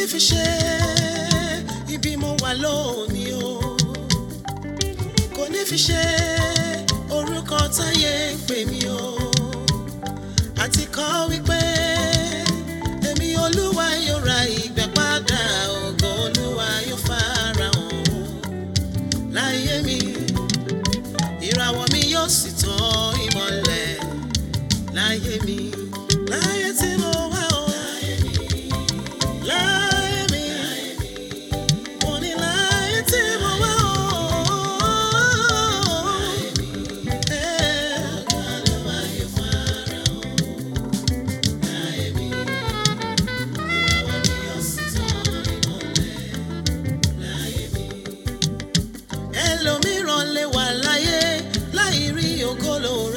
mi fi ṣe ibi mo wà lónìí o kò ní fi ṣe orúkọ táyé ń pè mí o àti kọ́ wípé èmi olúwa yóò ra ìgbà padà ògo olúwa yóò farahàn o láyé mi ìràwọ̀ mi yóò sì tàn ìmọ́lẹ̀ láyé mi láyé tí mo wá.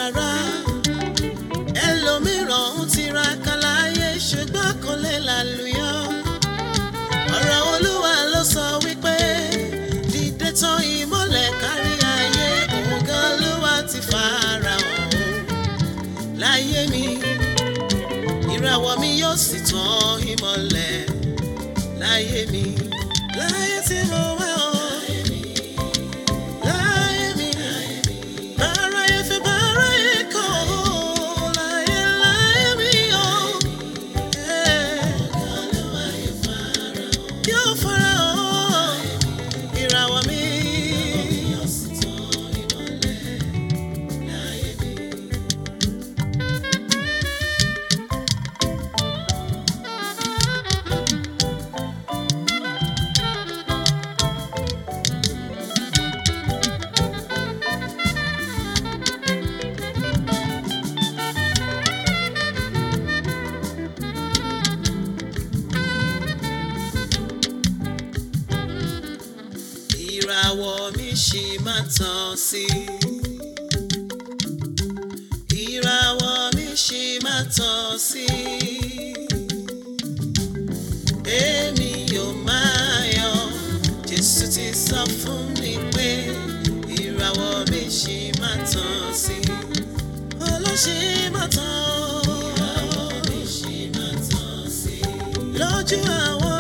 rárá ẹlòmíràn ń tiraka láyé ṣùgbọ́n kò lè lálùyọ. ọ̀rọ̀ olúwa ló sọ wípé dìde tán ìmọ́lẹ̀ kárí ayé òun gan olúwa ti fara hàn láyé mi ìràwọ̀ mi yóò sì tàn ìmọ́lẹ̀ láyé mi láyé tí mo wá ọ. ṣì máa tàn sí i ìràwọ̀ mi ṣì máa tàn sí i èmi yóò máa yọ̀ Jésù ti sọ fún mi pé ìràwọ̀ mi ṣì máa tàn sí i olóṣèlú máa tàn. lójú àwọn.